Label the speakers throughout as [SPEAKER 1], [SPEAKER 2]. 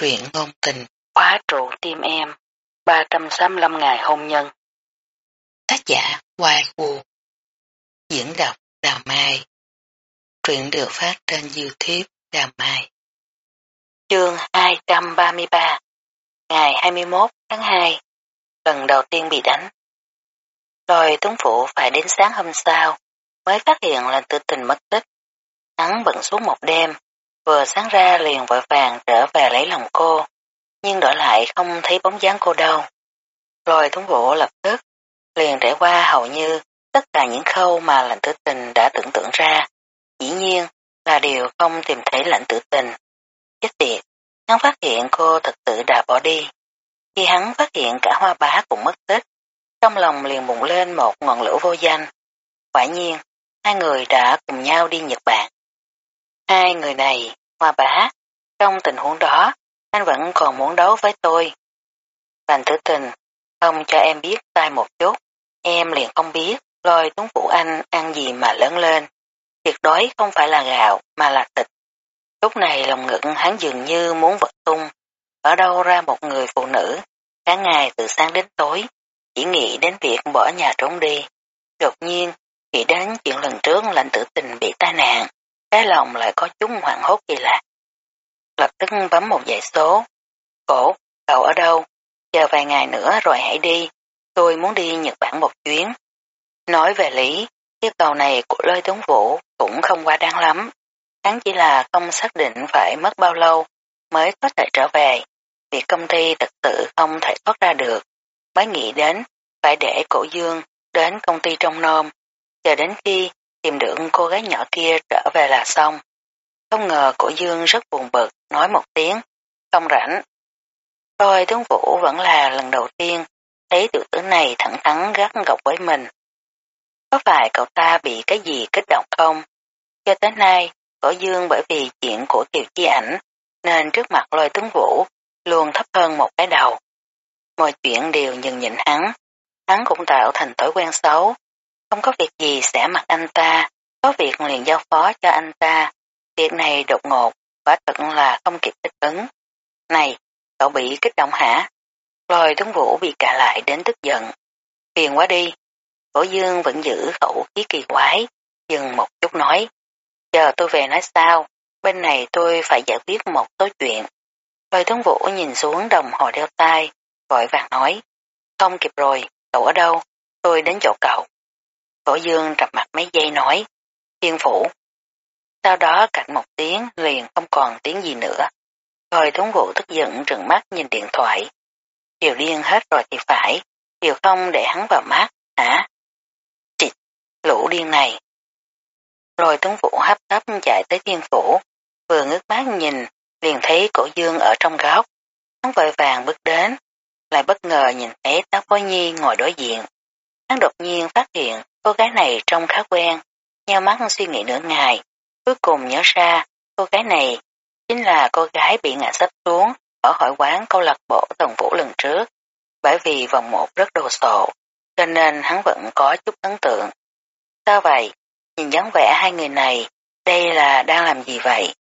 [SPEAKER 1] Truyện ngôn tình, khóa trụ tim em, 365 ngày hôn nhân. Tác giả Hoài Vũ Diễn đọc Đào Mai Truyện được phát trên Youtube Đào Mai Chương 233 Ngày 21 tháng 2 Lần đầu tiên bị đánh Rồi Tuấn Phụ phải đến sáng hôm sau mới phát hiện là tự tình mất tích. Hắn bận suốt một đêm vừa sáng ra liền vội vàng trở về lấy lòng cô, nhưng đổi lại không thấy bóng dáng cô đâu. Rồi tuấn vũ lập tức, liền trải qua hầu như tất cả những khâu mà lạnh tử tình đã tưởng tượng ra, dĩ nhiên là điều không tìm thấy lạnh tử tình. Chết tiệt, hắn phát hiện cô thật sự đã bỏ đi. Khi hắn phát hiện cả hoa bá cũng mất tích, trong lòng liền bùng lên một ngọn lửa vô danh. Quả nhiên, hai người đã cùng nhau đi Nhật Bản. Hai người này, hoa bá, trong tình huống đó, anh vẫn còn muốn đấu với tôi. Bành tử tình, không cho em biết sai một chút, em liền không biết, lôi tuấn phụ anh ăn gì mà lớn lên. Tuyệt đối không phải là gạo, mà là thịt. Lúc này lòng ngực hắn dường như muốn vật tung, ở đâu ra một người phụ nữ, cả ngày từ sáng đến tối, chỉ nghĩ đến việc bỏ nhà trốn đi. Đột nhiên, nghĩ đến chuyện lần trước lạnh tử tình bị tai nạn, cái lòng lại có chút hoảng hốt kỳ lạ. Lập tức bấm một dãy số. Cổ, cậu ở đâu? Chờ vài ngày nữa rồi hãy đi. Tôi muốn đi Nhật Bản một chuyến. Nói về lý, yêu cầu này của lôi tướng vũ cũng không quá đáng lắm. Hắn chỉ là không xác định phải mất bao lâu mới có thể trở về. Việc công ty thật sự không thể thoát ra được. Mới nghĩ đến phải để cổ dương đến công ty trong nôm. Chờ đến khi tìm được cô gái nhỏ kia trở về là xong. Không ngờ cổ dương rất buồn bực, nói một tiếng, không rảnh. thôi, tướng vũ vẫn là lần đầu tiên thấy tiểu tử này thẳng thắn gắt gọc với mình. Có phải cậu ta bị cái gì kích động không? Cho tới nay, cổ dương bởi vì chuyện của Kiều Chi ảnh, nên trước mặt lôi tướng vũ luôn thấp hơn một cái đầu. Mọi chuyện đều nhường nhịn hắn, hắn cũng tạo thành thói quen xấu, không có việc gì sẽ mặc anh ta, có việc liền giao phó cho anh ta. Việc này đột ngột, quả thật là không kịp thích ứng. Này, cậu bị kích động hả? Lôi tuấn vũ bị cả lại đến tức giận. Phiền quá đi. Cổ dương vẫn giữ khẩu khí kỳ quái, dừng một chút nói. Chờ tôi về nói sao, bên này tôi phải giải quyết một số chuyện. Lôi tuấn vũ nhìn xuống đồng hồ đeo tay, vội vàng nói. Không kịp rồi, cậu ở đâu? Tôi đến chỗ cậu. Cổ dương trầm mặt mấy giây nói, thiên phủ. Sau đó cạnh một tiếng liền không còn tiếng gì nữa. Rồi thống vụ tức giận trừng mắt nhìn điện thoại. Điều điên hết rồi thì phải, điều không để hắn vào mắt, hả? Chịt, lũ điên này. Rồi tướng vụ hấp tấp chạy tới thiên phủ, vừa ngước mắt nhìn, liền thấy cổ dương ở trong góc. Hắn vội vàng bước đến, lại bất ngờ nhìn thấy táo bối nhi ngồi đối diện. Hắn đột nhiên phát hiện cô gái này trông khá quen, nheo mắt suy nghĩ nửa ngày, cuối cùng nhớ ra cô gái này chính là cô gái bị ngã sắp xuống ở hội quán câu lạc bộ tần vũ lần trước, bởi vì vòng một rất đồ sộ, cho nên hắn vẫn có chút ấn tượng. Sao vậy? Nhìn dáng vẻ hai người này, đây là đang làm gì vậy?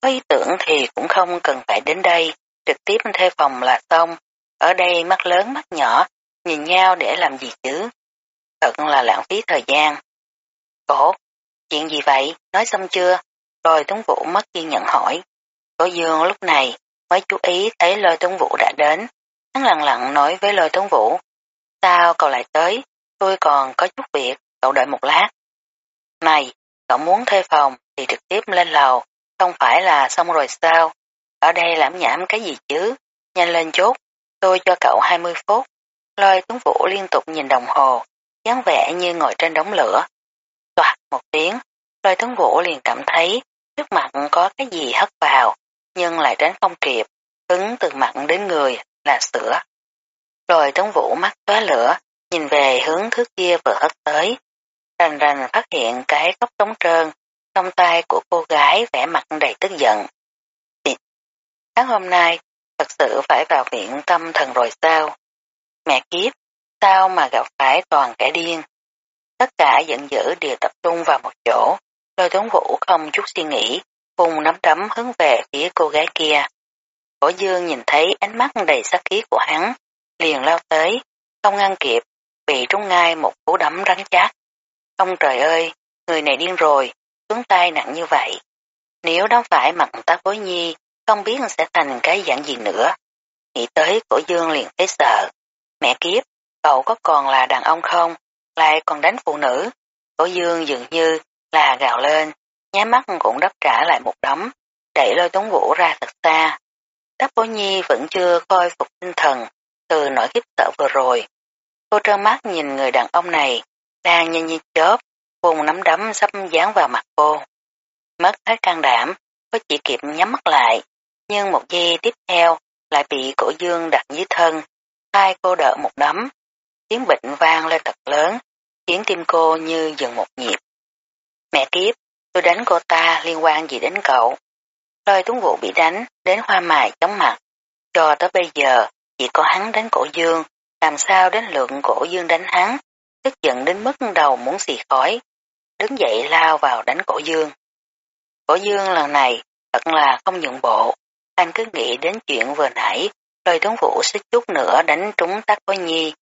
[SPEAKER 1] Có ý tưởng thì cũng không cần phải đến đây, trực tiếp thuê phòng là xong, ở đây mắt lớn mắt nhỏ, nhìn nhau để làm gì chứ? Thật là lãng phí thời gian. Cổ, chuyện gì vậy? Nói xong chưa? Lôi tuấn vũ mất kiên nhẫn hỏi. Cổ dương lúc này mới chú ý thấy lôi tuấn vũ đã đến. Hắn lặng lặng nói với lôi tuấn vũ. Sao cậu lại tới? Tôi còn có chút việc, cậu đợi một lát. Này, cậu muốn thuê phòng thì trực tiếp lên lầu, không phải là xong rồi sao? Ở đây lãm nhảm cái gì chứ? Nhanh lên chút, tôi cho cậu 20 phút. Lôi tuấn vũ liên tục nhìn đồng hồ, dáng vẻ như ngồi trên đống lửa. Toạt một tiếng, lôi tướng vũ liền cảm thấy trước mặt có cái gì hất vào, nhưng lại tránh không kịp, cứng từ mặt đến người là sữa. Lôi tướng vũ mắt tóa lửa, nhìn về hướng thứ kia vừa hất tới. Rành rành phát hiện cái cốc trống trơn, trong tay của cô gái vẻ mặt đầy tức giận. Sáng hôm nay, thật sự phải vào viện tâm thần rồi sao? Mẹ kiếp, sao mà gặp phải toàn kẻ điên. Tất cả giận dữ đều tập trung vào một chỗ, lôi tuấn vũ không chút suy nghĩ, vùng nắm đấm hướng về phía cô gái kia. Cổ dương nhìn thấy ánh mắt đầy sắc khí của hắn, liền lao tới, không ngăn kịp, bị trúng ngay một cú đấm rắn chát Ông trời ơi, người này điên rồi, xuống tay nặng như vậy. Nếu đó phải mặt tác bối nhi, không biết sẽ thành cái dạng gì nữa. Nghĩ tới cổ dương liền thấy sợ. Mẹ kiếp, cậu có còn là đàn ông không? Lại còn đánh phụ nữ. Cổ dương dường như là gào lên, nhá mắt cũng đáp trả lại một đấm, đẩy lôi tuấn vũ ra thật xa. Đáp bố nhi vẫn chưa khôi phục tinh thần từ nỗi khiếp sợ vừa rồi. Cô trơ mắt nhìn người đàn ông này đang nhanh như chớp, vùng nắm đấm sắp dán vào mặt cô. Mất hết can đảm, có chỉ kịp nhắm mắt lại, nhưng một giây tiếp theo lại bị cổ dương đặt dưới thân, hai cô đỡ một đấm. Tiếng bệnh vang lên thật lớn, khiến tim cô như dừng một nhịp. Mẹ tiếp, tôi đánh cô ta liên quan gì đến cậu? Lôi tuấn vũ bị đánh, đến hoa mài chóng mặt. Cho tới bây giờ, chỉ có hắn đánh cổ dương, làm sao đến lượng cổ dương đánh hắn, tức giận đến mức đầu muốn xì khói. Đứng dậy lao vào đánh cổ dương. Cổ dương lần này thật là không nhượng bộ, anh cứ nghĩ đến chuyện vừa nãy, lôi tuấn vũ xích chút nữa đánh trúng tắc có nhi,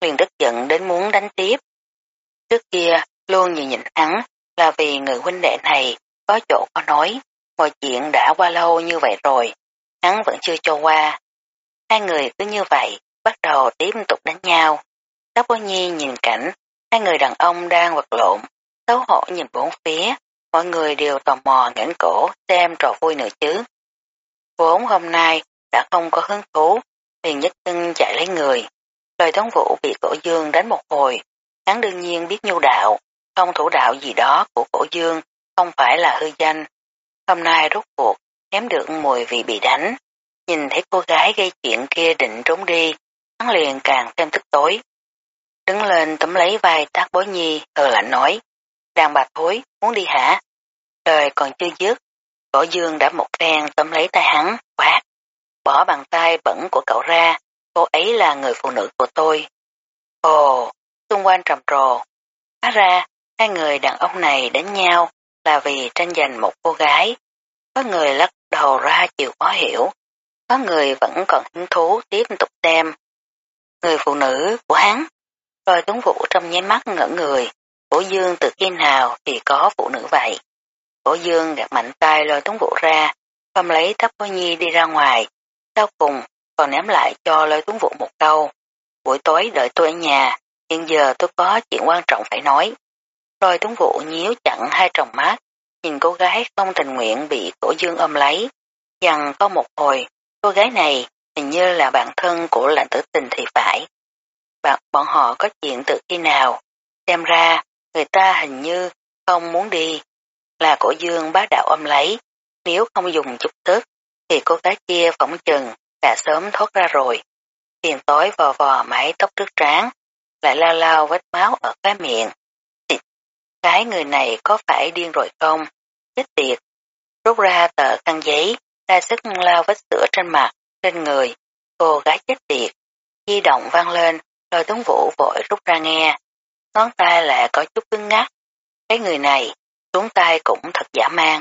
[SPEAKER 1] liền tức giận đến muốn đánh tiếp. Trước kia, luôn nhìn nhìn hắn là vì người huynh đệ này có chỗ có nói, mọi chuyện đã qua lâu như vậy rồi, hắn vẫn chưa cho qua. Hai người cứ như vậy, bắt đầu tiếp tục đánh nhau. Tắc Bố nhi nhìn cảnh, hai người đàn ông đang vật lộn, xấu hổ nhìn bốn phía, mọi người đều tò mò ngẩng cổ xem trò vui nữa chứ. Vốn hôm nay đã không có hứng thú, liền nhất chân chạy lấy người. Lời thống vũ bị cổ dương đánh một hồi, hắn đương nhiên biết nhu đạo, không thủ đạo gì đó của cổ dương, không phải là hư danh. Hôm nay rút cuộc, ném được mùi vị bị đánh. Nhìn thấy cô gái gây chuyện kia định trốn đi, hắn liền càng thêm tức tối. Đứng lên tấm lấy vai tác bối nhi, hờ lạnh nói. Đàn bà thối, muốn đi hả? Lời còn chưa dứt, cổ dương đã một phen tóm lấy tay hắn, quát. Bỏ bàn tay bẩn của cậu ra, cô ấy là người phụ nữ của tôi. Ồ, xung quanh trầm trồ. Hóa ra, hai người đàn ông này đánh nhau là vì tranh giành một cô gái. Có người lắc đầu ra chịu khó hiểu. Có người vẫn còn hứng thú tiếp tục xem. Người phụ nữ của hắn. Rồi tuấn vũ trong nháy mắt ngỡ người. Cổ dương từ khi nào thì có phụ nữ vậy? Cổ dương gạt mạnh tay lôi tuấn vũ ra, không lấy thấp bối nhi đi ra ngoài. Sau cùng, còn ném lại cho lôi tuấn vũ một câu. Buổi tối đợi tôi ở nhà, hiện giờ tôi có chuyện quan trọng phải nói. Lôi tuấn vũ nhíu chặn hai tròng mắt, nhìn cô gái không tình nguyện bị cổ dương ôm lấy. Dần có một hồi, cô gái này hình như là bạn thân của lãnh tử tình thì phải. Bạn bọn họ có chuyện từ khi nào, xem ra người ta hình như không muốn đi, là cổ dương bá đạo ôm lấy, nếu không dùng chút tức, thì cô gái kia phỏng chừng đã sớm thoát ra rồi. Tiền tối vò vò mái tóc trước trán, lại lao lao vết máu ở cái miệng. Thịt, cái người này có phải điên rồi không? Chết tiệt. Rút ra tờ khăn giấy, ra sức lao vết sữa trên mặt, trên người. Cô gái chết tiệt. Di động vang lên, rồi tuấn vũ vội rút ra nghe. Ngón tay lại có chút cứng ngắt. Cái người này, xuống tay cũng thật giả man.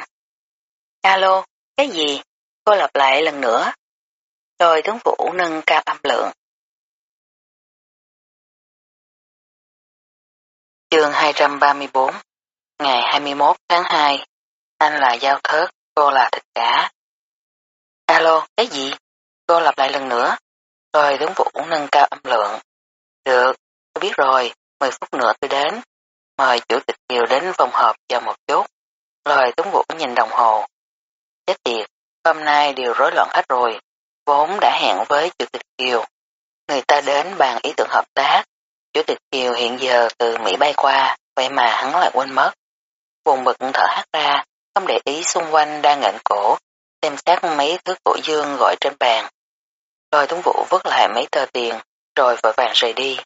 [SPEAKER 1] Alo, cái gì? Cô lặp lại lần nữa. Rồi tướng vũ nâng cao âm lượng. Trường 234 Ngày 21 tháng 2 Anh là giao thớt, cô là thịt cá. Alo, cái gì? Cô lặp lại lần nữa. Rồi tướng vũ nâng cao âm lượng. Được, tôi biết rồi, 10 phút nữa tôi đến. Mời chủ tịch Kiều đến phòng họp cho một chút. Lời Tuấn Vũ nhìn đồng hồ. Chết tiệt, hôm nay đều rối loạn hết rồi. Vốn đã hẹn với chủ tịch Kiều. Người ta đến bàn ý tưởng hợp tác. Chủ tịch Kiều hiện giờ từ Mỹ bay qua, vậy mà hắn lại quên mất. Buồn bực thở hắt ra, không để ý xung quanh đang ngạnh cổ, xem xét mấy thứ cổ dương gọi trên bàn. Rồi Tuấn Vũ vứt lại mấy tờ tiền, rồi vội vàng rời đi.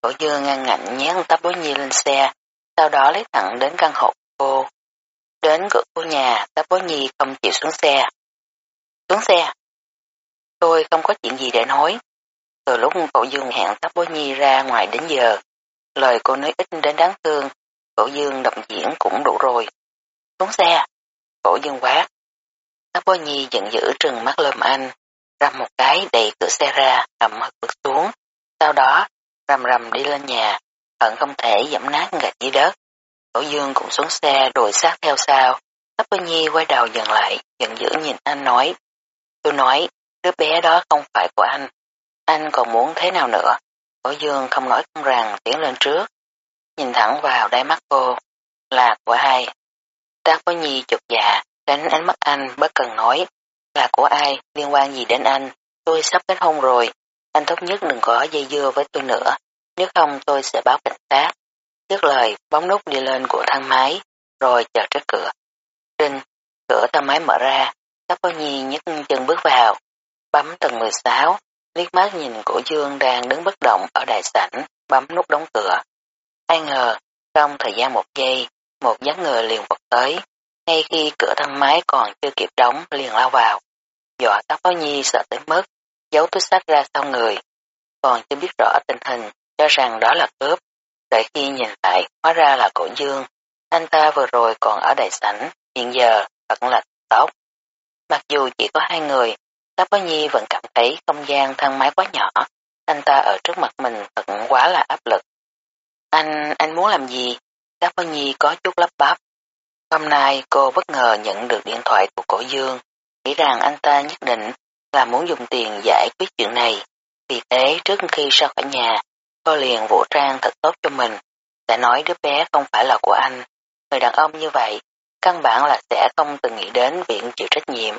[SPEAKER 1] Cổ dương ngăn ngạnh nhét tắp bối nhi lên xe, sau đó lấy thẳng đến căn hộ cô. Đến cửa cô nhà, tấp bối nhi không chịu xuống xe. Xuống xe. Tôi không có chuyện gì để nói. Từ lúc cậu Dương hẹn táp Bối nhi ra ngoài đến giờ, lời cô nói ít đến đáng thương, cậu Dương động diễn cũng đủ rồi. Xuống xe. Cổ Dương quát. Táp Bối nhi giận dữ trừng mắt lơm anh, rầm một cái đẩy cửa xe ra, hầm hực bước xuống. Sau đó, rầm rầm đi lên nhà, hận không thể dẫm nát gạch dưới đất. Cổ dương cũng xuống xe đuổi sát theo sau. Tắp Bối Nhi quay đầu dần lại, giận dữ nhìn anh nói. Tôi nói, đứa bé đó không phải của anh. Anh còn muốn thế nào nữa? Cổ dương không nói không rằng tiến lên trước. Nhìn thẳng vào đáy mắt cô. Là của ai? Táp Bơ Nhi chụp dạ, đánh ánh mắt anh bất cần nói. Là của ai, liên quan gì đến anh? Tôi sắp kết hôn rồi. Anh tốt nhất đừng có dây dưa với tôi nữa. Nếu không tôi sẽ báo cảnh sát. Dứt lời, bóng nút đi lên của thang máy, rồi chờ trước cửa. Đinh, cửa thang máy mở ra, Táp Bơ Nhi nhấc chân bước vào, bấm tầng 16, liếc mắt nhìn cổ dương đang đứng bất động ở đại sảnh, bấm nút đóng cửa. Ai ngờ, trong thời gian một giây, một dáng người liền vọt tới, ngay khi cửa thang máy còn chưa kịp đóng liền lao vào. Dọa Táp Bơ Nhi sợ tới mức, giấu túi sách ra sau người, còn chưa biết rõ tình hình, cho rằng đó là cướp. Đợi khi nhìn lại, hóa ra là cổ dương, anh ta vừa rồi còn ở đại sảnh, hiện giờ vẫn là tóc. Mặc dù chỉ có hai người, Cáp Bá Nhi vẫn cảm thấy không gian thang máy quá nhỏ, anh ta ở trước mặt mình thật quá là áp lực. Anh, anh muốn làm gì? Cáp Bá Nhi có chút lắp bắp. Hôm nay cô bất ngờ nhận được điện thoại của cổ dương, nghĩ rằng anh ta nhất định là muốn dùng tiền giải quyết chuyện này. Vì thế trước khi ra khỏi nhà, cô liền vũ trang thật tốt cho mình, đã nói đứa bé không phải là của anh. Người đàn ông như vậy, căn bản là sẽ không từng nghĩ đến việc chịu trách nhiệm.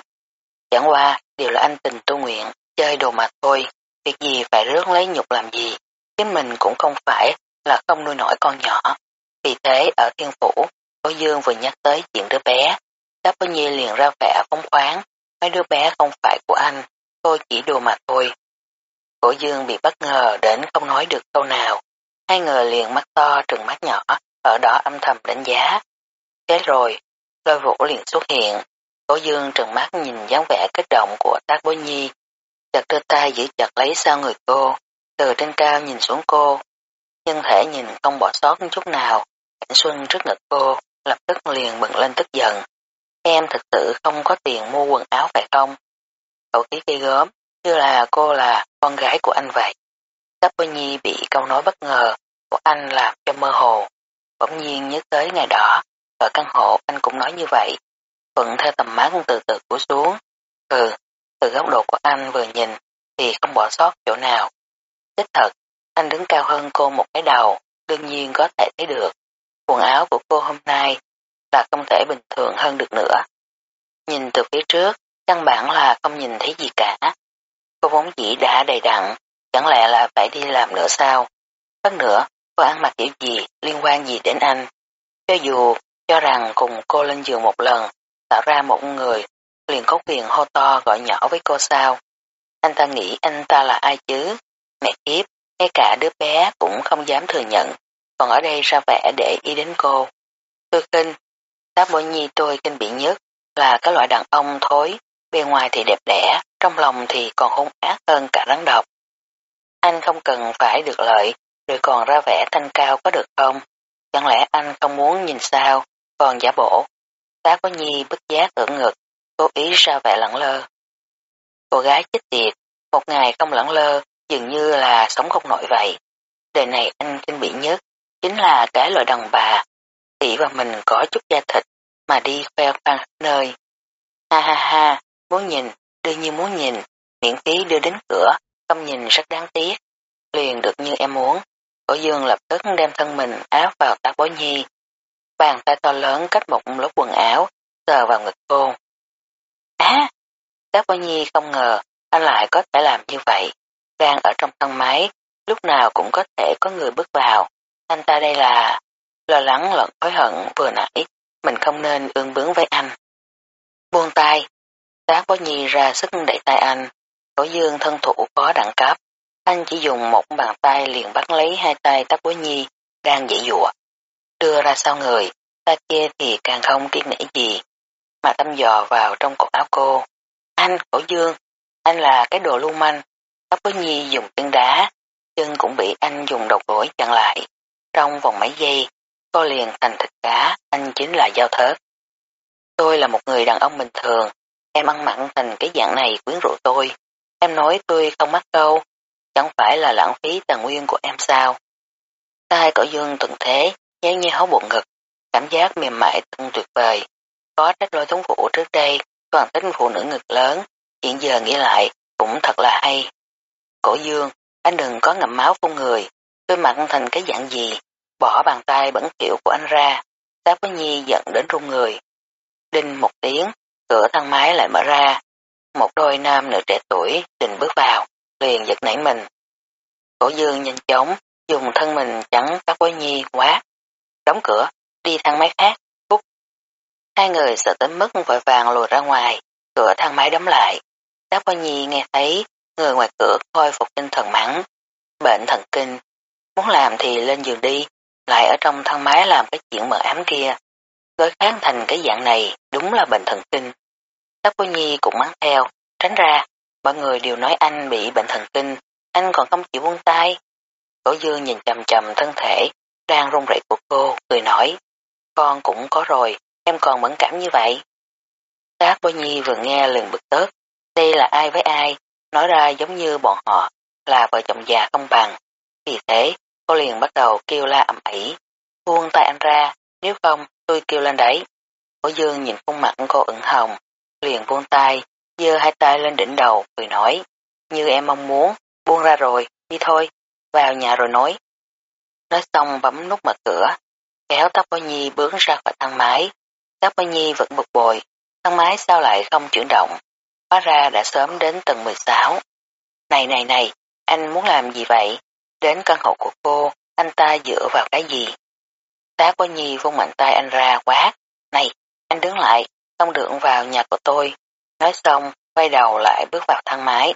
[SPEAKER 1] Chẳng qua, đều là anh tình tu nguyện, chơi đồ mà thôi, việc gì phải rước lấy nhục làm gì, chính mình cũng không phải là không nuôi nổi con nhỏ. Vì thế ở thiên phủ, cô Dương vừa nhắc tới chuyện đứa bé, Đáp Bơ Nhi liền ra vẻ phóng khoáng, mấy đứa bé không phải của anh, tôi chỉ đùa mà thôi. Cổ Dương bị bất ngờ đến không nói được câu nào, hai người liền mắt to trừng mắt nhỏ, ở đó âm thầm đánh giá. Thế rồi, lôi vũ liền xuất hiện, cổ dương trừng mắt nhìn dáng vẻ kích động của tác bối nhi, chặt đưa tay giữ chặt lấy sau người cô, từ trên cao nhìn xuống cô, nhân thể nhìn không bỏ sót chút nào, cảnh xuân trước ngực cô, lập tức liền bừng lên tức giận. Em thật sự không có tiền mua quần áo phải không? Cậu khí cây gớm, như là cô là con gái của anh vậy. Táp Nhi bị câu nói bất ngờ của anh làm cho mơ hồ. Bỗng nhiên nhớ tới ngày đó, ở căn hộ anh cũng nói như vậy. Thuận theo tầm mắt từ từ cúi xuống. Ừ, từ góc độ của anh vừa nhìn thì không bỏ sót chỗ nào. Đích thật, anh đứng cao hơn cô một cái đầu, đương nhiên có thể thấy được. Quần áo của cô hôm nay là không thể bình thường hơn được nữa. Nhìn từ phía trước, căn bản là không nhìn thấy gì cả. Cô vốn dĩ đã đầy đặn, chẳng lẽ là phải đi làm nữa sao? Hơn nữa, cô ăn mặc kiểu gì, liên quan gì đến anh? Cho dù cho rằng cùng cô lên giường một lần, tạo ra một người, liền có quyền hô to gọi nhỏ với cô sao? Anh ta nghĩ anh ta là ai chứ? Mẹ kiếp, ngay cả đứa bé cũng không dám thừa nhận, còn ở đây ra vẻ để ý đến cô. Tôi kinh, đáp bội nhi tôi kinh bị nhất là cái loại đàn ông thối, bề ngoài thì đẹp đẽ, trong lòng thì còn hung ác hơn cả rắn độc. Anh không cần phải được lợi, rồi còn ra vẻ thanh cao có được không? Chẳng lẽ anh không muốn nhìn sao, còn giả bộ? Tá có nhi bất giác ở ngực, cố ý ra vẻ lẳng lơ. Cô gái chết tiệt, một ngày không lẳng lơ, dường như là sống không nổi vậy. Đời này anh kinh bị nhất, chính là cái loại đàn bà, tỷ và mình có chút da thịt, mà đi khoe khoang nơi. Ha ha ha, muốn nhìn, đương nhiên muốn nhìn, miễn phí đưa đến cửa, không nhìn rất đáng tiếc. Liền được như em muốn, cổ dương lập tức đem thân mình áo vào tác bối nhi. Bàn tay to lớn cách một lớp quần áo, sờ vào ngực cô. Á! tác bối nhi không ngờ anh lại có thể làm như vậy. Đang ở trong thang máy, lúc nào cũng có thể có người bước vào. Anh ta đây là lo lắng lẫn hối hận vừa nãy, mình không nên ương bướng với anh. Buông tay, Tác bó nhi ra sức đẩy tay anh, cổ dương thân thủ có đẳng cấp. Anh chỉ dùng một bàn tay liền bắt lấy hai tay tác bố nhi, đang dễ dụa. Đưa ra sau người, ta kia thì càng không kiên nể gì, mà tâm dò vào trong cổ áo cô. Anh, cổ dương, anh là cái đồ lưu manh. Tóc bố nhi dùng chân đá, chân cũng bị anh dùng đầu gối chặn lại. Trong vòng mấy giây, cô liền thành thịt cá, anh chính là giao thớt. Tôi là một người đàn ông bình thường, em ăn mặn thành cái dạng này quyến rũ tôi. Em nói tôi không mắc câu, chẳng phải là lãng phí tài nguyên của em sao. Tai cổ dương tuần thế, nhéo nhéo bụng ngực, cảm giác mềm mại thân tuyệt vời. Có trách lôi thống phụ trước đây, toàn tính phụ nữ ngực lớn, hiện giờ nghĩ lại cũng thật là hay. Cổ dương, anh đừng có ngậm máu phun người, tôi mặn thành cái dạng gì, bỏ bàn tay bẩn kiểu của anh ra, Tác với Nhi giận đến run người. Đinh một tiếng, cửa thang máy lại mở ra, một đôi nam nữ trẻ tuổi định bước vào, liền giật nảy mình. Cổ dương nhanh chóng, dùng thân mình chắn Tác với Nhi quá. Đóng cửa, đi thang máy khác, phút. Hai người sợ tới mức vội vàng lùi ra ngoài, cửa thang máy đóng lại. Đáp với Nhi nghe thấy người ngoài cửa khôi phục tinh thần mắng. Bệnh thần kinh, muốn làm thì lên giường đi, lại ở trong thang máy làm cái chuyện mờ ám kia. Gói kháng thành cái dạng này đúng là bệnh thần kinh. Đáp Cô Nhi cũng mắng theo, tránh ra, mọi người đều nói anh bị bệnh thần kinh, anh còn không chịu buông tay. Cổ dương nhìn chầm chầm thân thể, đang run rẩy của cô, cười nói, con cũng có rồi, em còn mẫn cảm như vậy. Các bố Nhi vừa nghe liền bực tớt, đây là ai với ai, nói ra giống như bọn họ, là vợ chồng già không bằng. Vì thế, cô liền bắt đầu kêu la ầm ĩ, buông tay anh ra, nếu không tôi kêu lên đấy. Cổ dương nhìn khuôn mặt cô ửng hồng, liền buông tay, giơ hai tay lên đỉnh đầu, cười nói, như em mong muốn, buông ra rồi, đi thôi, vào nhà rồi nói. Nói xong bấm nút mở cửa, kéo tóc bó nhi bước ra khỏi thang máy. Tóc bó nhi vẫn bực bội, thang máy sao lại không chuyển động, hóa ra đã sớm đến tầng 16. Này này này, anh muốn làm gì vậy? Đến căn hộ của cô, anh ta dựa vào cái gì? Tá quá nhi vung mạnh tay anh ra quá. Này, anh đứng lại, không được vào nhà của tôi. Nói xong, quay đầu lại bước vào thang máy.